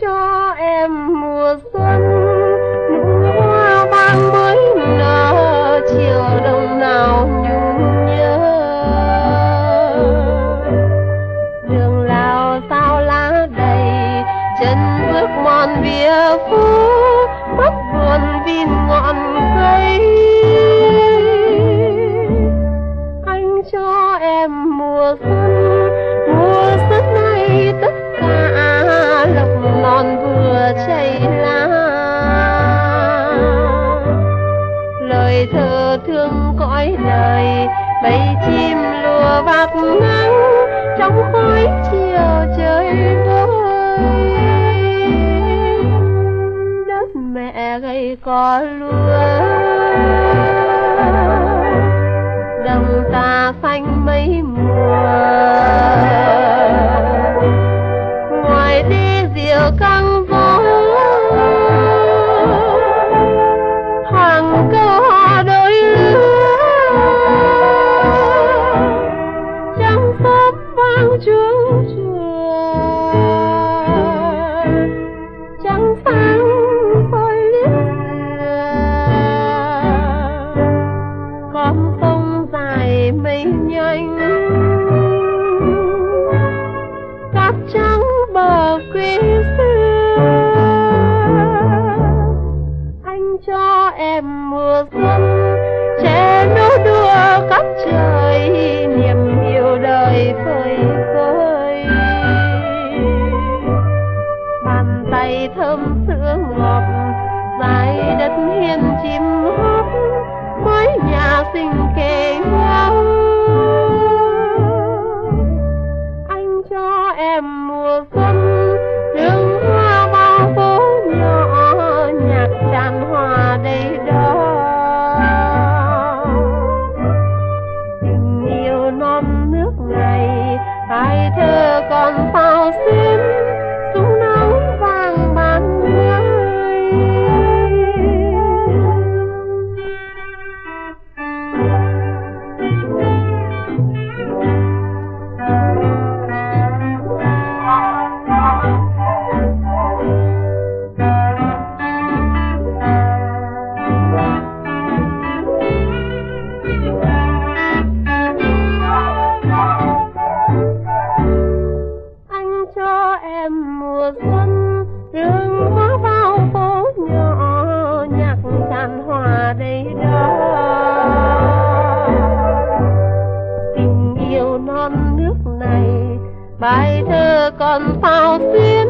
cho em mùa xuân. Nụ hoa vàng mới nở, chiều đông nào nhung nhớ. Đường lao sao lá đầy, chân bước mòn bia phố mắt buồn vin ngọn thương cõi đời, bầy chim lùa vạt nắng trong khói chiều trời vơi đất mẹ gầy có lúa đồng ta xanh mấy cho em mùa xuân che nô đùa khắp trời, niềm yêu đời phơi phới. Bàn tay thơm non nước này hai thơ còn sao xuyên em mùa xuân rừng mơ bao phố nhỏ, nhạc tràn hòa đây đó tình yêu non nước này, bài thơ còn sao xuyến